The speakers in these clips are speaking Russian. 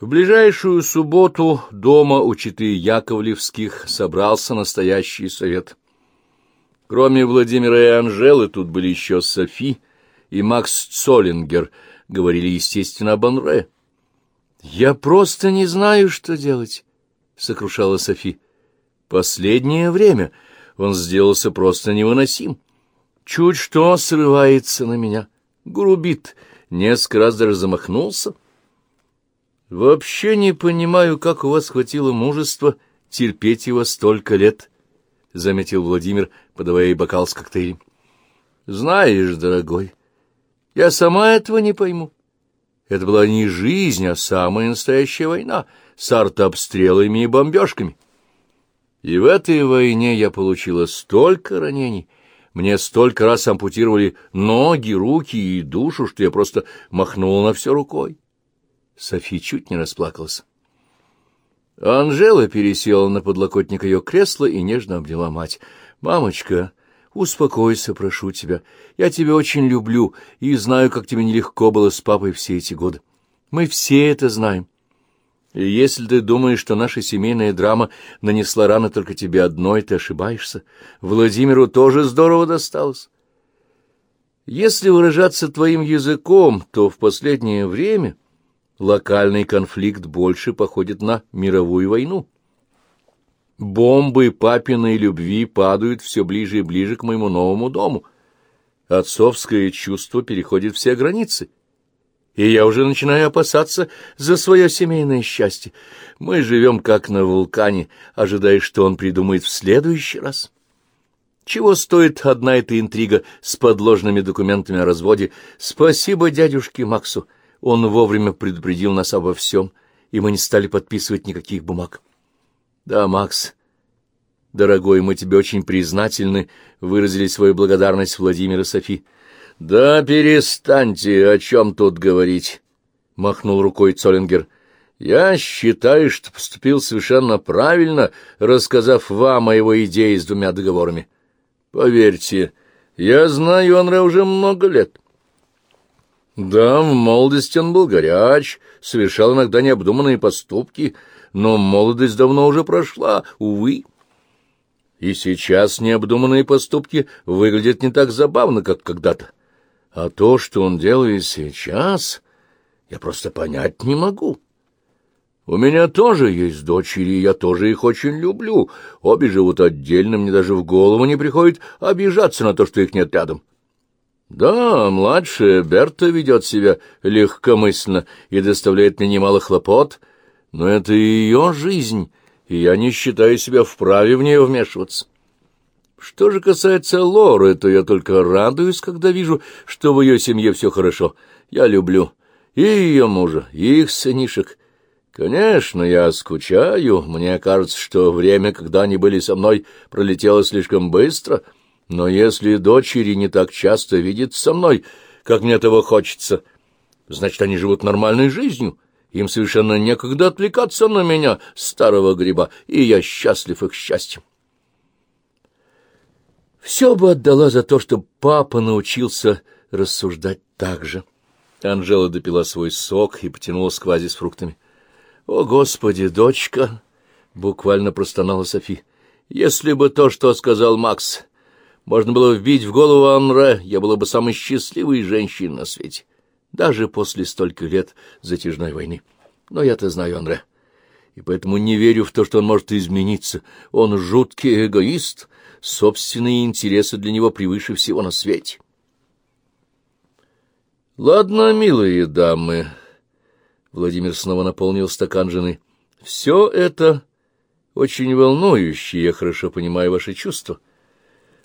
В ближайшую субботу дома у Читы Яковлевских собрался настоящий совет. Кроме Владимира и Анжелы, тут были еще Софи и Макс Цоллингер, говорили, естественно, об Анре. «Я просто не знаю, что делать», — сокрушала Софи. «Последнее время он сделался просто невыносим. Чуть что срывается на меня, грубит, несколько раз даже замахнулся». «Вообще не понимаю, как у вас хватило мужества терпеть его столько лет», — заметил Владимир, подавая ей бокал с коктейлем. «Знаешь, дорогой, я сама этого не пойму. Это была не жизнь, а самая настоящая война с артобстрелами и бомбежками. И в этой войне я получила столько ранений, мне столько раз ампутировали ноги, руки и душу, что я просто махнула на все рукой. Софи чуть не расплакалась. Анжела пересела на подлокотник ее кресла и нежно обняла мать. «Мамочка, успокойся, прошу тебя. Я тебя очень люблю и знаю, как тебе нелегко было с папой все эти годы. Мы все это знаем. И если ты думаешь, что наша семейная драма нанесла раны только тебе одной, ты ошибаешься. Владимиру тоже здорово досталось. Если выражаться твоим языком, то в последнее время локальный конфликт больше походит на мировую войну. Бомбы папиной любви падают все ближе и ближе к моему новому дому. Отцовское чувство переходит все границы. И я уже начинаю опасаться за свое семейное счастье. Мы живем как на вулкане, ожидая, что он придумает в следующий раз. Чего стоит одна эта интрига с подложными документами о разводе? Спасибо дядюшке Максу. Он вовремя предупредил нас обо всем, и мы не стали подписывать никаких бумаг. Да, Макс, дорогой, мы тебе очень признательны, выразили свою благодарность Владимир и Софи. Да перестаньте, о чем тут говорить, махнул рукой Цолингер. Я считаю, что поступил совершенно правильно, рассказав вам о его идее с двумя договорами. Поверьте, я знаю Анре уже много лет. Да, в молодости он был горяч, совершал иногда необдуманные поступки, но молодость давно уже прошла, увы. И сейчас необдуманные поступки выглядят не так забавно, как когда-то. А то, что он делает сейчас, я просто понять не могу. У меня тоже есть дочери, я тоже их очень люблю. Обе живут отдельно, мне даже в голову не приходит обижаться на то, что их нет рядом. Да, младшая Берта ведет себя легкомысленно и доставляет мне немало хлопот, но это ее жизнь, и я не считаю себя вправе в нее вмешиваться. Что же касается Лоры, то я только радуюсь, когда вижу, что в ее семье все хорошо. Я люблю и ее мужа, и их сынишек. Конечно, я скучаю, мне кажется, что время, когда они были со мной, пролетело слишком быстро — но если дочери не так часто видят со мной, как мне этого хочется, значит, они живут нормальной жизнью. Им совершенно некогда отвлекаться на меня, старого гриба, и я счастлив их счастьем. Все бы отдала за то, что папа научился рассуждать так же. Анжела допила свой сок и потянула сквази с фруктами. — О, Господи, дочка! — буквально простонала Софи. — Если бы то, что сказал Макс, можно было вбить в голову Анре, я была бы самой счастливой женщиной на свете, даже после стольких лет затяжной войны. Но я-то знаю Анре, и поэтому не верю в то, что он может измениться. Он жуткий эгоист, собственные интересы для него превыше всего на свете. «Ладно, милые дамы», — Владимир снова наполнил стакан жены, — «все это очень волнующе, я хорошо понимаю ваши чувства».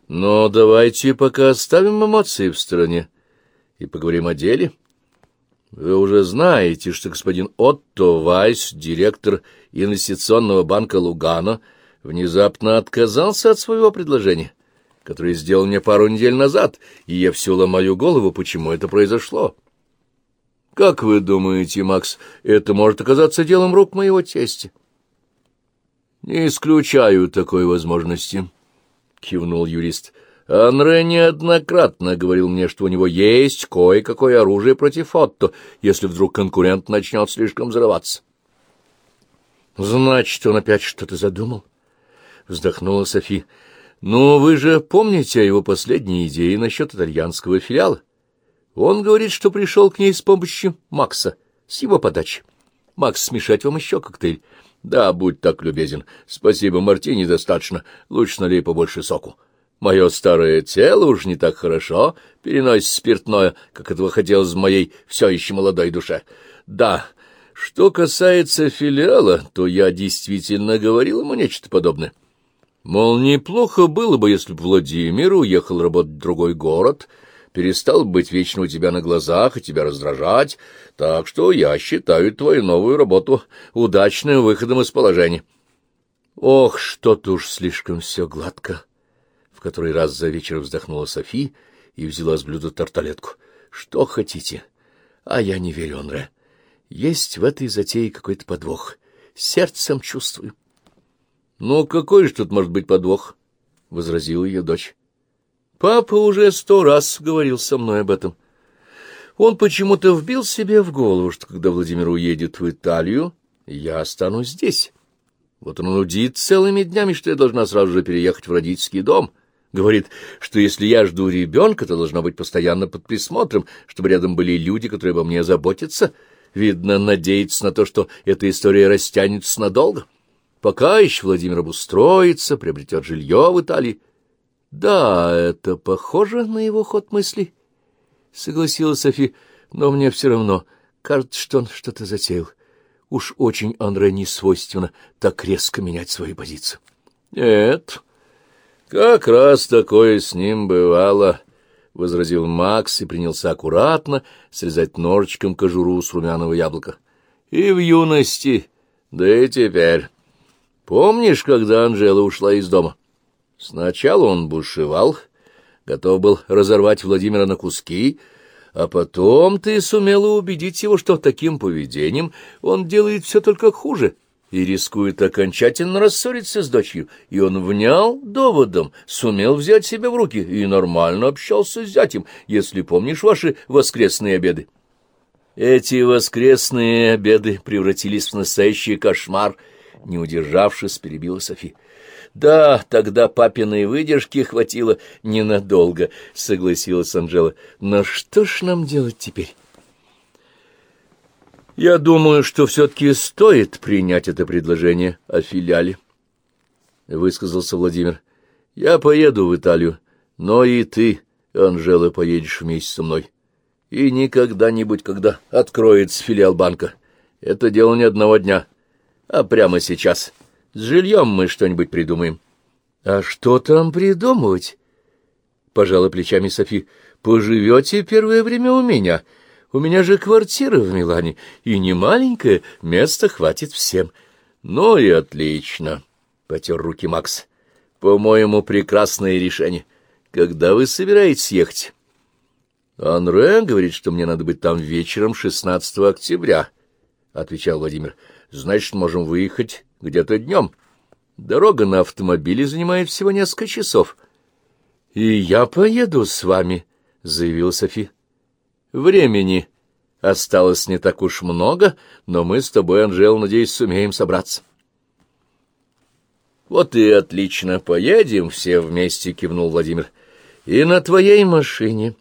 Но давайте пока оставим эмоции в стороне и поговорим о деле. Вы уже знаете, что господин Отто Вайс, директор инвестиционного банка Лугана, внезапно отказался от своего предложения, которое сделал мне пару недель назад, и я все ломаю голову, почему это произошло. Как вы думаете, Макс, это может оказаться делом рук моего тестя? Не исключаю такой возможности кивнул юрист. Анре неоднократно говорил мне, что у него есть кое-какое оружие против Отто, если вдруг конкурент начнет слишком взрываться. Значит, он опять что-то задумал? Вздохнула Софи. Но вы же помните о его последней идее насчет итальянского филиала? Он говорит, что пришел к ней с помощью Макса, с его подачи. Макс, смешать вам еще коктейль? Да, будь так любезен. Спасибо, Мартини достаточно. Лучше налей побольше соку. Мое старое тело уж не так хорошо переносит спиртное, как этого хотелось в моей все еще молодой душе. Да, что касается филиала, то я действительно говорил ему нечто подобное. Мол, неплохо было бы, если бы Владимир уехал работать в другой город, перестал быть вечно у тебя на глазах и тебя раздражать, так что я считаю твою новую работу удачным выходом из положения. Ох, что-то уж слишком все гладко который раз за вечер вздохнула Софи и взяла с блюда тарталетку. — Что хотите? А я не верю, Анре. Есть в этой затее какой-то подвох. Сердцем чувствую. — Ну, какой же тут может быть подвох? — возразила ее дочь. — Папа уже сто раз говорил со мной об этом. Он почему-то вбил себе в голову, что когда Владимир уедет в Италию, я останусь здесь. Вот он нудит целыми днями, что я должна сразу же переехать в родительский дом — Говорит, что если я жду ребенка, то должна быть постоянно под присмотром, чтобы рядом были люди, которые обо мне заботятся. Видно, надеется на то, что эта история растянется надолго. Пока еще Владимир обустроится, приобретет жилье в Италии. — Да, это похоже на его ход мыслей, — согласилась Софи, — но мне все равно кажется, что он что-то затеял. Уж очень Андре не свойственно так резко менять свою позицию. — Нет, как раз такое с ним бывало, — возразил Макс и принялся аккуратно срезать ножичком кожуру с румяного яблока. — И в юности, да и теперь. Помнишь, когда Анжела ушла из дома? Сначала он бушевал, готов был разорвать Владимира на куски, а потом ты сумела убедить его, что таким поведением он делает все только хуже — и рискует окончательно рассориться с дочерью, и он внял доводом, сумел взять себя в руки и нормально общался с зятем, если помнишь ваши воскресные обеды. Эти воскресные обеды превратились в настоящий кошмар, не удержавшись, перебила Софи. «Да, тогда папиной выдержки хватило ненадолго», — согласилась Анжела. «Но что ж нам делать теперь?» Я думаю, что все-таки стоит принять это предложение о филиале, — высказался Владимир. Я поеду в Италию, но и ты, Анжела, поедешь вместе со мной. И не когда-нибудь, когда откроется филиал банка. Это дело не одного дня, а прямо сейчас. С жильем мы что-нибудь придумаем. — А что там придумывать? — пожала плечами Софи. — Поживете первое время у меня — у меня же квартира в Милане, и не маленькая, места хватит всем. Ну и отлично, — потер руки Макс. По-моему, прекрасное решение. Когда вы собираетесь ехать? Анре говорит, что мне надо быть там вечером 16 октября, — отвечал Владимир. Значит, можем выехать где-то днем. Дорога на автомобиле занимает всего несколько часов. — И я поеду с вами, — заявила Софи. Времени осталось не так уж много, но мы с тобой, Анжел, надеюсь, сумеем собраться. — Вот и отлично, поедем все вместе, — кивнул Владимир. — И на твоей машине.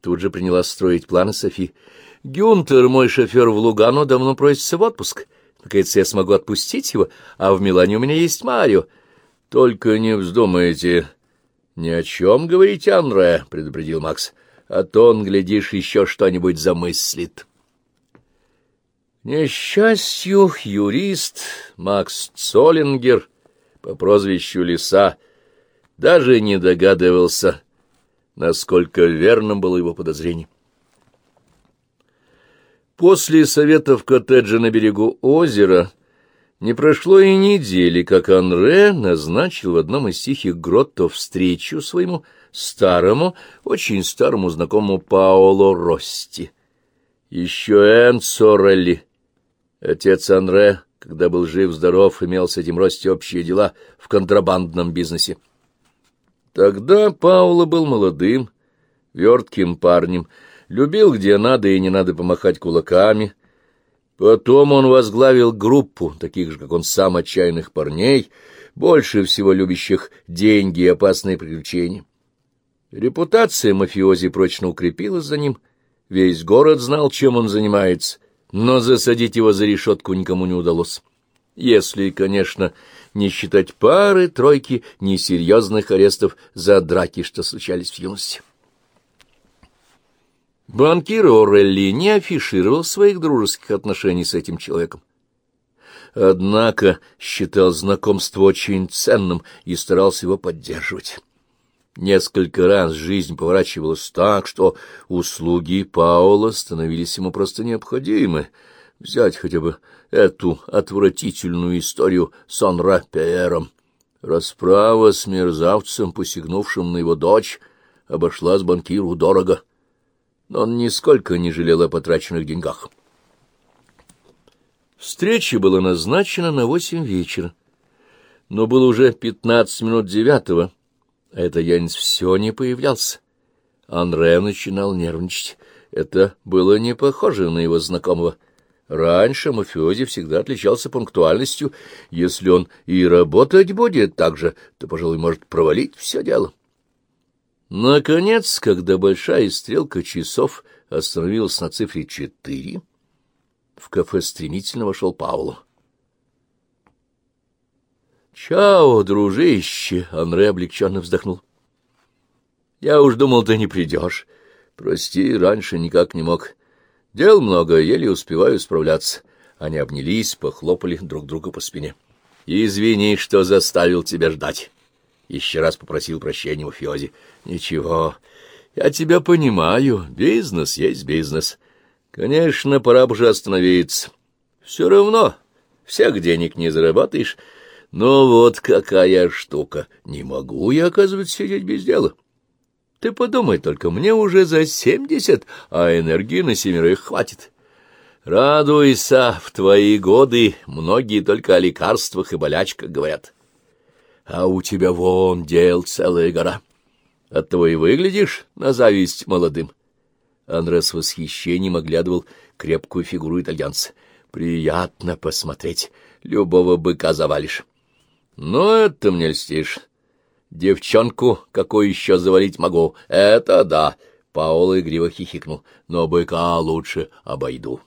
Тут же приняла строить планы Софи. — Гюнтер, мой шофер в Лугану, давно просится в отпуск. Наконец я смогу отпустить его, а в Милане у меня есть Марио. — Только не вздумайте. — Ни о чем говорите, Анре, — предупредил Макс. — а то он, глядишь, еще что-нибудь замыслит. несчастью, юрист Макс Цоллингер по прозвищу Лиса даже не догадывался, насколько верным было его подозрение. После совета в коттедже на берегу озера не прошло и недели, как Анре назначил в одном из тихих гроттов встречу своему старому, очень старому знакомому Паоло Рости. Еще Энцо Релли, отец Анре, когда был жив-здоров, имел с этим Рости общие дела в контрабандном бизнесе. Тогда Паоло был молодым, вертким парнем, любил где надо и не надо помахать кулаками, Потом он возглавил группу таких же, как он сам, отчаянных парней, больше всего любящих деньги и опасные приключения. Репутация мафиози прочно укрепилась за ним, весь город знал, чем он занимается, но засадить его за решетку никому не удалось. Если, конечно, не считать пары, тройки несерьезных арестов за драки, что случались в юности. Банкир Орелли не афишировал своих дружеских отношений с этим человеком. Однако считал знакомство очень ценным и старался его поддерживать. Несколько раз жизнь поворачивалась так, что услуги Паула становились ему просто необходимы. Взять хотя бы эту отвратительную историю с Онра Пеером. Расправа с мерзавцем, посягнувшим на его дочь, обошлась банкиру дорого но он нисколько не жалел о потраченных деньгах. Встреча была назначена на восемь вечера, но было уже пятнадцать минут девятого, а это Янец все не появлялся. Анре начинал нервничать. Это было не похоже на его знакомого. Раньше мафиози всегда отличался пунктуальностью. Если он и работать будет так же, то, пожалуй, может провалить все дело. Наконец, когда большая стрелка часов остановилась на цифре четыре, в кафе стремительно вошел Пауло. «Чао, дружище!» — Анре облегченно вздохнул. «Я уж думал, ты не придешь. Прости, раньше никак не мог. Дел много, еле успеваю справляться». Они обнялись, похлопали друг друга по спине. «Извини, что заставил тебя ждать». Еще раз попросил прощения у Фёзи. Ничего, я тебя понимаю. Бизнес есть бизнес. Конечно, пора бы уже остановиться. Все равно всех денег не зарабатываешь. Но вот какая штука. Не могу я, оказывается, сидеть без дела. Ты подумай только, мне уже за семьдесят, а энергии на семерых хватит. Радуйся, в твои годы многие только о лекарствах и болячках говорят а у тебя вон дел целая гора. Оттого и выглядишь на зависть молодым. Андре с восхищением оглядывал крепкую фигуру итальянца. Приятно посмотреть, любого быка завалишь. Но это мне льстишь. Девчонку какую еще завалить могу, это да. Паоло игриво хихикнул, но быка лучше обойду.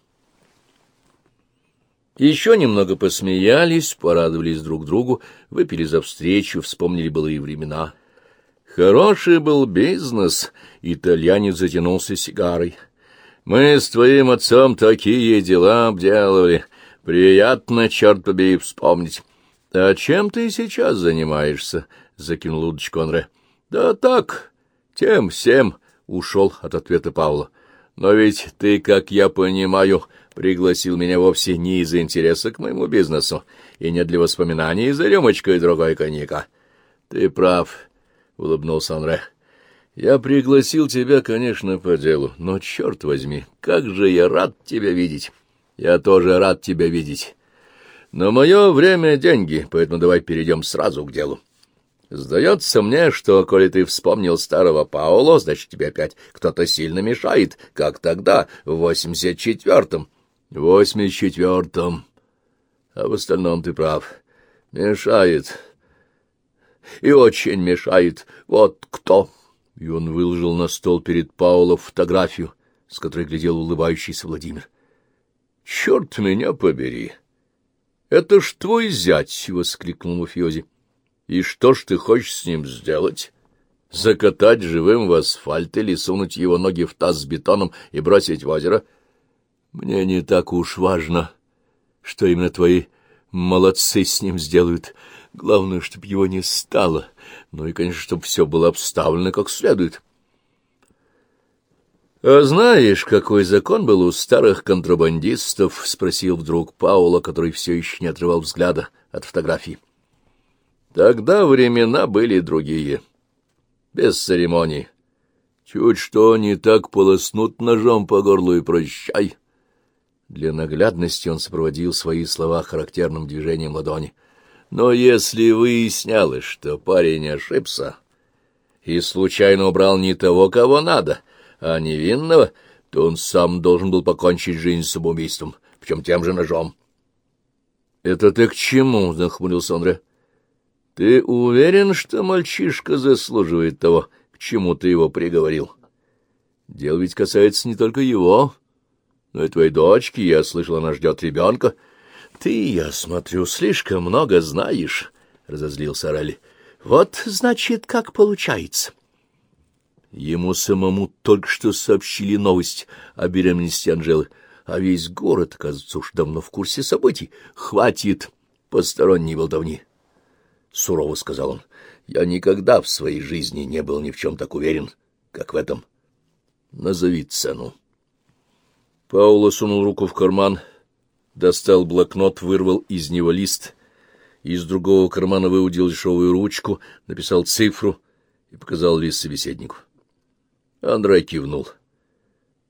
Еще немного посмеялись, порадовались друг другу, выпили за встречу, вспомнили былые времена. Хороший был бизнес, итальянец затянулся сигарой. Мы с твоим отцом такие дела обделывали. Приятно, черт побери, вспомнить. — А чем ты сейчас занимаешься? — закинул удочку Анре. — Да так, тем всем, — ушел от ответа Павла. — Но ведь ты, как я понимаю, пригласил меня вовсе не из-за интереса к моему бизнесу и не для воспоминаний из-за рюмочка и другой коньяка. — Ты прав, — улыбнулся Анре. — Я пригласил тебя, конечно, по делу, но, черт возьми, как же я рад тебя видеть. Я тоже рад тебя видеть. Но мое время — деньги, поэтому давай перейдем сразу к делу. Сдается мне, что, коли ты вспомнил старого Паоло, значит, тебе опять кто-то сильно мешает, как тогда, в восемьдесят четвертом. Восемьдесят четвертом. А в остальном ты прав. Мешает. И очень мешает. Вот кто. И он выложил на стол перед Пауло фотографию, с которой глядел улыбающийся Владимир. Черт меня побери! Это ж твой зять! — воскликнул Муфьози. И что ж ты хочешь с ним сделать? Закатать живым в асфальт или сунуть его ноги в таз с бетоном и бросить в озеро — мне не так уж важно, что именно твои молодцы с ним сделают. Главное, чтобы его не стало. Ну и, конечно, чтобы все было обставлено как следует. — А знаешь, какой закон был у старых контрабандистов? — спросил вдруг Паула, который все еще не отрывал взгляда от фотографии. — Тогда времена были другие. Без церемоний. Чуть что не так полоснут ножом по горлу и прощай. — для наглядности он сопроводил свои слова характерным движением ладони. Но если выяснялось, что парень ошибся и случайно убрал не того, кого надо, а невинного, то он сам должен был покончить жизнь самоубийством. причем тем же ножом. — Это ты к чему? — нахмурился Андре. — Ты уверен, что мальчишка заслуживает того, к чему ты его приговорил? Дело ведь касается не только его, но и твоей дочки. Я слышал, она ждет ребенка. — Ты, я смотрю, слишком много знаешь, — разозлился Орелли. — Вот, значит, как получается. Ему самому только что сообщили новость о беременности Анжелы а весь город, кажется, уж давно в курсе событий. Хватит посторонней болтовни. Сурово сказал он. Я никогда в своей жизни не был ни в чем так уверен, как в этом. Назови цену. Паула сунул руку в карман, достал блокнот, вырвал из него лист, из другого кармана выудил дешевую ручку, написал цифру и показал лист собеседнику. Андрей кивнул. —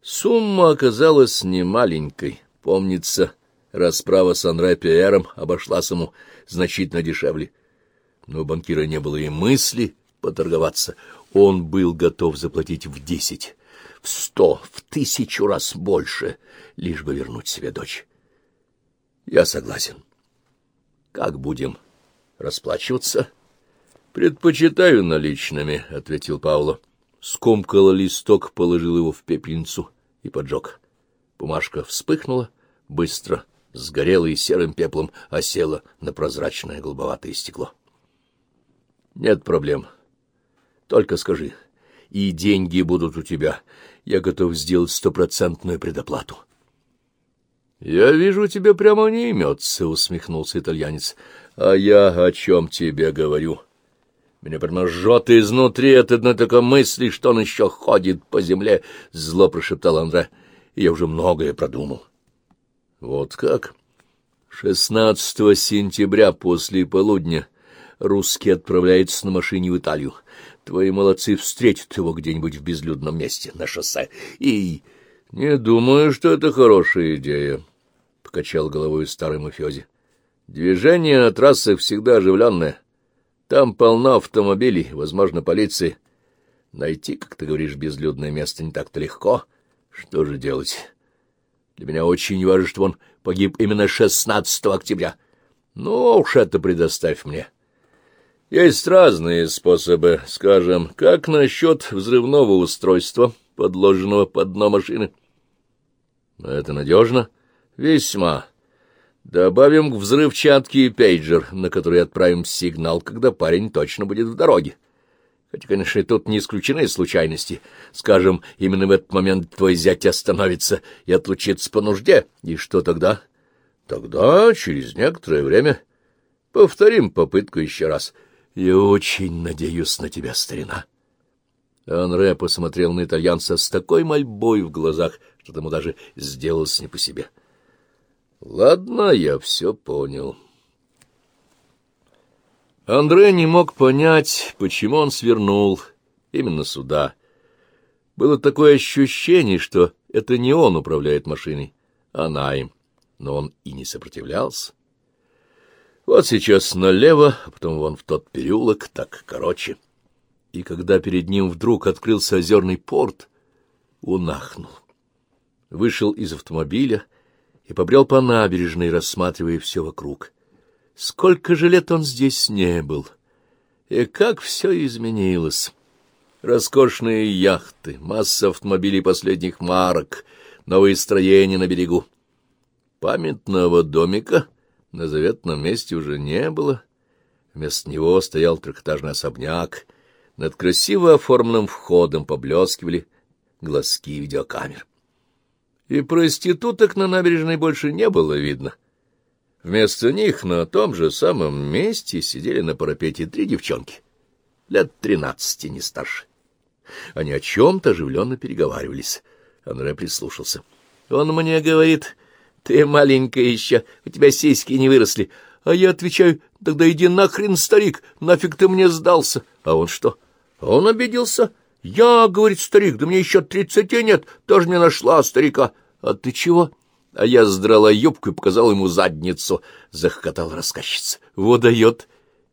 Сумма оказалась немаленькой. Помнится, расправа с Андре Пиэром обошлась ему значительно дешевле. Но у банкира не было и мысли поторговаться. Он был готов заплатить в десять, в сто, в тысячу раз больше, лишь бы вернуть себе дочь. Я согласен. Как будем расплачиваться? Предпочитаю наличными, — ответил Пауло скомкала листок, положил его в пепельницу и поджег. Бумажка вспыхнула, быстро сгорела и серым пеплом осела на прозрачное голубоватое стекло. — Нет проблем. Только скажи, и деньги будут у тебя. Я готов сделать стопроцентную предоплату. — Я вижу, тебе прямо не имется, — усмехнулся итальянец. — А я о чем тебе говорю? — меня прямо жжет изнутри от одной такой мысли, что он еще ходит по земле, — зло прошептал Андре. Я уже многое продумал. Вот как? 16 сентября после полудня русский отправляется на машине в Италию. Твои молодцы встретят его где-нибудь в безлюдном месте на шоссе. И не думаю, что это хорошая идея, — покачал головой старый мафиози. Движение на трассах всегда оживленное. Там полно автомобилей, возможно, полиции. Найти, как ты говоришь, безлюдное место не так-то легко. Что же делать? Для меня очень важно, что он погиб именно 16 октября. Ну уж это предоставь мне. Есть разные способы, скажем, как насчет взрывного устройства, подложенного под дно машины. Это надежно? Весьма. Добавим к взрывчатке пейджер, на который отправим сигнал, когда парень точно будет в дороге. Хотя, конечно, тут не исключены случайности. Скажем, именно в этот момент твой зять остановится и отлучится по нужде. И что тогда? Тогда, через некоторое время, повторим попытку еще раз. Я очень надеюсь на тебя, старина. Анре посмотрел на итальянца с такой мольбой в глазах, что тому даже сделалось не по себе. — Ладно, я все понял. Андрей не мог понять, почему он свернул именно сюда. Было такое ощущение, что это не он управляет машиной, а она им, но он и не сопротивлялся. Вот сейчас налево, а потом вон в тот переулок, так короче. И когда перед ним вдруг открылся озерный порт, он ахнул. Вышел из автомобиля — и побрел по набережной, рассматривая все вокруг. Сколько же лет он здесь не был, и как все изменилось. Роскошные яхты, масса автомобилей последних марок, новые строения на берегу. Памятного домика на заветном месте уже не было. Вместо него стоял трехэтажный особняк. Над красиво оформленным входом поблескивали глазки видеокамер и проституток на набережной больше не было видно. Вместо них на том же самом месте сидели на парапете три девчонки, лет тринадцати, не старше. Они о чем-то оживленно переговаривались. Андрей прислушался. Он мне говорит, ты маленькая еще, у тебя сиськи не выросли. А я отвечаю, тогда иди нахрен, старик, нафиг ты мне сдался. А он что? Он обиделся. «Я, — говорит старик, — да мне еще тридцати нет, тоже мне нашла старика. А ты чего?» А я сдрала юбку и показал ему задницу, — захохотал рассказчица. «Вот дает!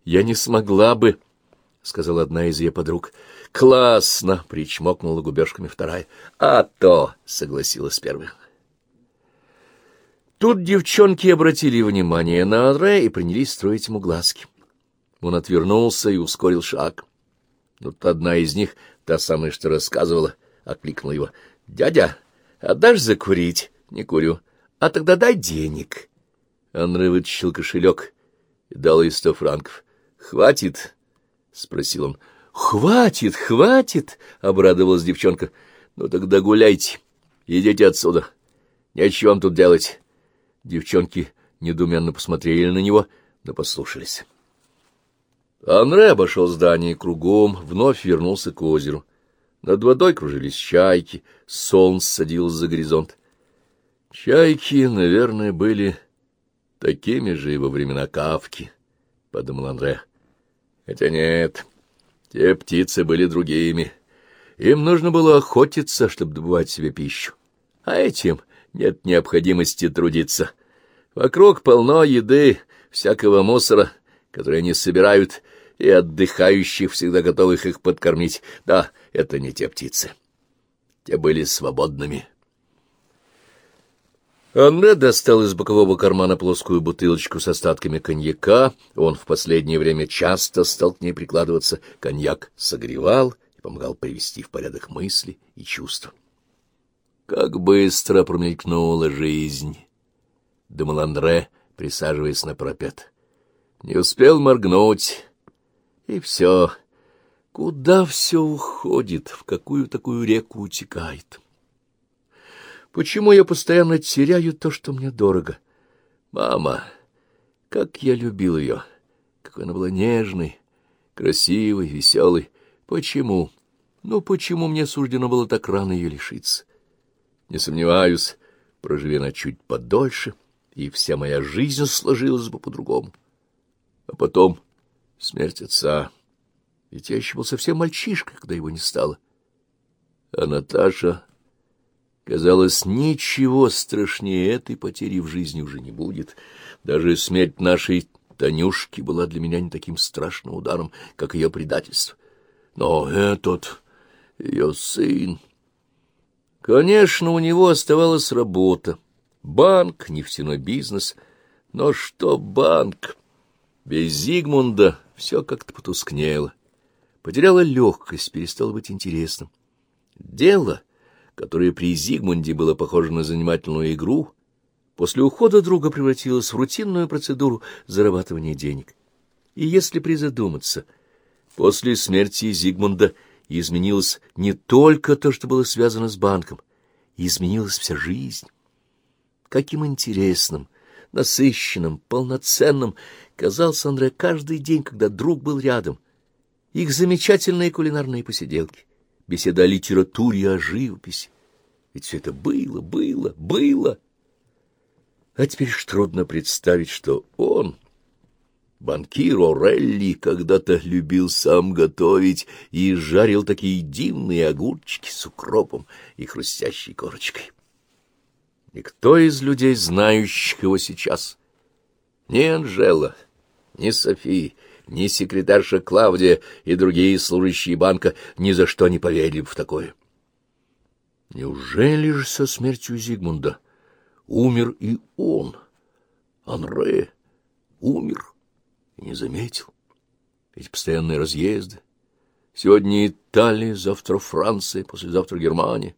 Я не смогла бы!» — сказала одна из ее подруг. «Классно!» — причмокнула губежками вторая. «А то!» — согласилась первая. Тут девчонки обратили внимание на Андре и принялись строить ему глазки. Он отвернулся и ускорил шаг. Тут одна из них, та самая, что рассказывала, окликнула его. — Дядя, отдашь закурить? — Не курю. — А тогда дай денег. Андрей вытащил кошелек и дал ей сто франков. — Хватит? — спросил он. — Хватит, хватит! — обрадовалась девчонка. — Ну тогда гуляйте, идите отсюда. Нечего вам тут делать. Девчонки недуменно посмотрели на него, но послушались. Анре обошел здание кругом, вновь вернулся к озеру. Над водой кружились чайки, солнце садилось за горизонт. Чайки, наверное, были такими же и во времена Кавки, — подумал Андре. Хотя нет, те птицы были другими. Им нужно было охотиться, чтобы добывать себе пищу. А этим нет необходимости трудиться. Вокруг полно еды, всякого мусора, который они собирают, и отдыхающих, всегда готовых их подкормить. Да, это не те птицы. Те были свободными. Анре достал из бокового кармана плоскую бутылочку с остатками коньяка. Он в последнее время часто стал к ней прикладываться. Коньяк согревал и помогал привести в порядок мысли и чувства. Как быстро промелькнула жизнь, — думал Андре, присаживаясь на пропет. Не успел моргнуть, и все. Куда все уходит, в какую такую реку утекает? Почему я постоянно теряю то, что мне дорого? Мама, как я любил ее, какой она была нежной, красивой, веселой. Почему? Ну, почему мне суждено было так рано ее лишиться? Не сомневаюсь, проживи она чуть подольше, и вся моя жизнь сложилась бы по-другому. А потом Смерть отца. Ведь я еще был совсем мальчишкой, когда его не стало. А Наташа... Казалось, ничего страшнее этой потери в жизни уже не будет. Даже смерть нашей Танюшки была для меня не таким страшным ударом, как ее предательство. Но этот, ее сын... Конечно, у него оставалась работа. Банк, нефтяной бизнес. Но что банк? Без Зигмунда все как-то потускнело, потеряло легкость, перестало быть интересным. Дело, которое при Зигмунде было похоже на занимательную игру, после ухода друга превратилось в рутинную процедуру зарабатывания денег. И если призадуматься, после смерти Зигмунда изменилось не только то, что было связано с банком, изменилась вся жизнь. Каким интересным, насыщенным, полноценным казался Андре каждый день, когда друг был рядом. Их замечательные кулинарные посиделки, беседа о литературе о живописи. Ведь все это было, было, было. А теперь ж трудно представить, что он, банкир Орелли, когда-то любил сам готовить и жарил такие дивные огурчики с укропом и хрустящей корочкой. Никто из людей, знающих его сейчас, ни Анжела, ни Софи, ни секретарша Клавдия и другие служащие банка ни за что не поверили бы в такое. Неужели же со смертью Зигмунда умер и он, Анре, умер и не заметил? Эти постоянные разъезды. Сегодня Италия, завтра Франция, послезавтра Германия.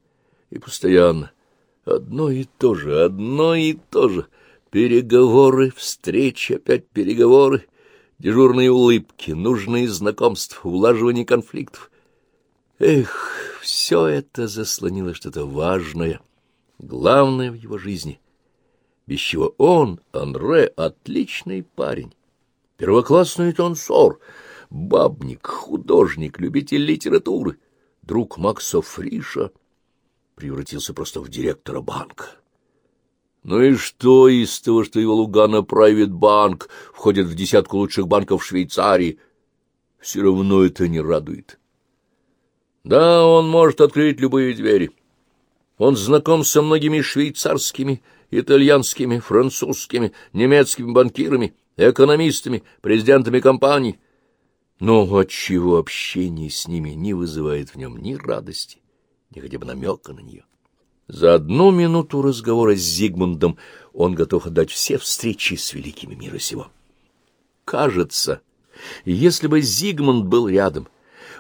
И постоянно одно и то же, одно и то же — Переговоры, встречи, опять переговоры, дежурные улыбки, нужные знакомства, улаживание конфликтов. Эх, все это заслонило что-то важное, главное в его жизни, без чего он, Анре, отличный парень, первоклассный танцор, бабник, художник, любитель литературы, друг Макса Фриша, превратился просто в директора банка. Ну и что из того, что его Лугана Private Банк входит в десятку лучших банков Швейцарии? Все равно это не радует. Да, он может открыть любые двери. Он знаком со многими швейцарскими, итальянскими, французскими, немецкими банкирами, экономистами, президентами компаний. Но отчего общение с ними не вызывает в нем ни радости, ни хотя бы намека на нее? За одну минуту разговора с Зигмундом он готов отдать все встречи с великими мира сего. Кажется, если бы Зигмунд был рядом,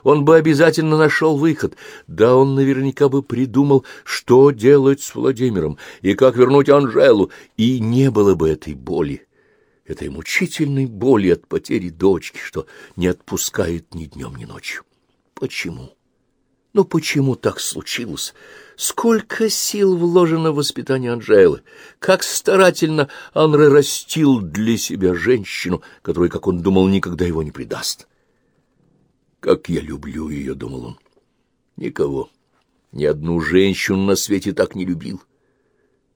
он бы обязательно нашел выход. Да, он наверняка бы придумал, что делать с Владимиром и как вернуть Анжелу, и не было бы этой боли, этой мучительной боли от потери дочки, что не отпускает ни днем, ни ночью. Почему? Но почему так случилось? Сколько сил вложено в воспитание Анжелы! Как старательно Анре растил для себя женщину, которая, как он думал, никогда его не предаст! Как я люблю ее, — думал он. Никого, ни одну женщину на свете так не любил.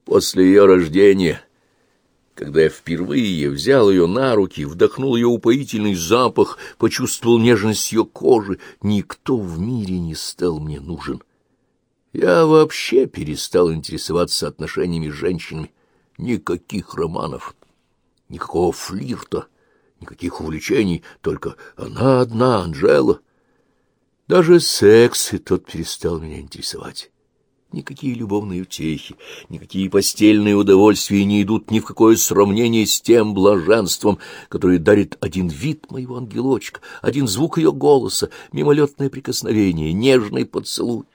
После ее рождения когда я впервые взял ее на руки, вдохнул ее упоительный запах, почувствовал нежность ее кожи, никто в мире не стал мне нужен. Я вообще перестал интересоваться отношениями с женщинами. Никаких романов, никакого флирта, никаких увлечений, только она одна, Анжела. Даже секс и тот перестал меня интересовать. Никакие любовные утехи, никакие постельные удовольствия не идут ни в какое сравнение с тем блаженством, которое дарит один вид моего ангелочка, один звук ее голоса, мимолетное прикосновение, нежный поцелуй.